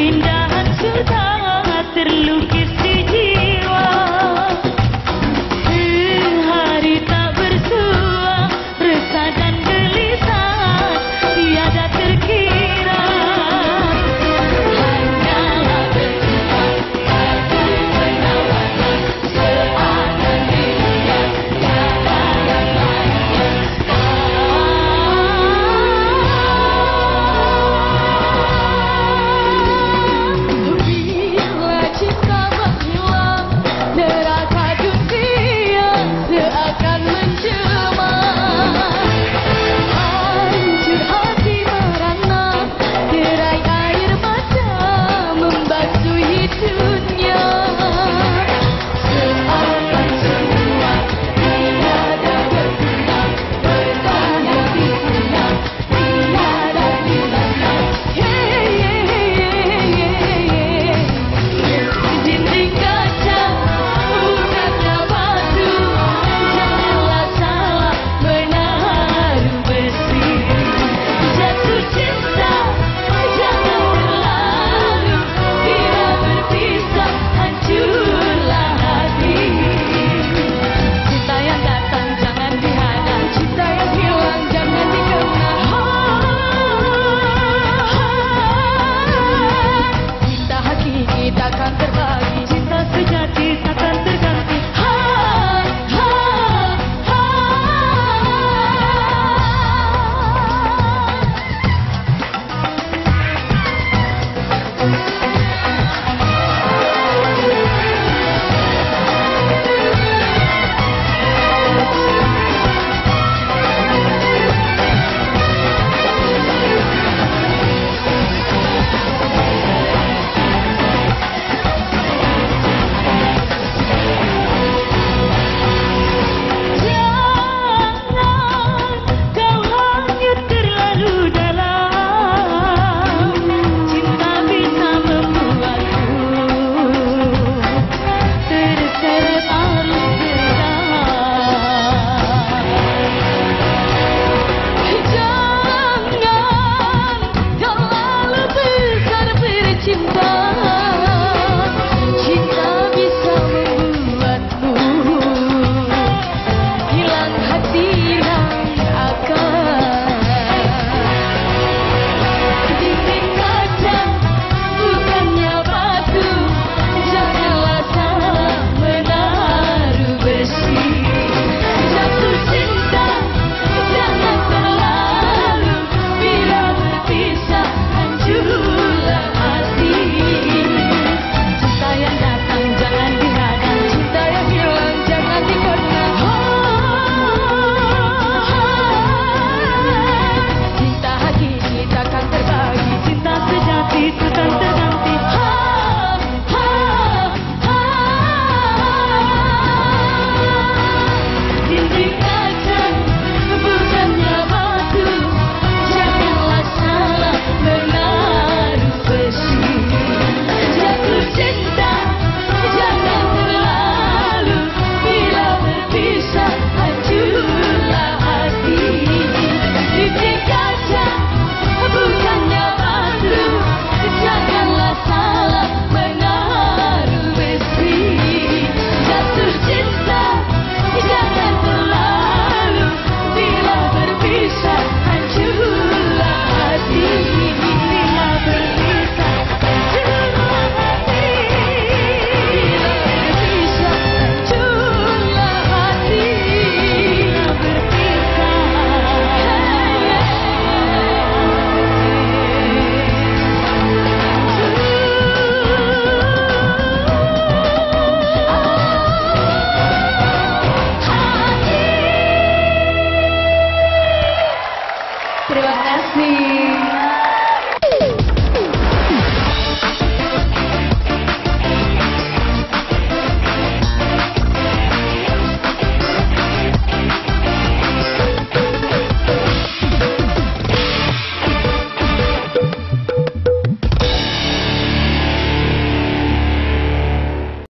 pindah sudah terlukis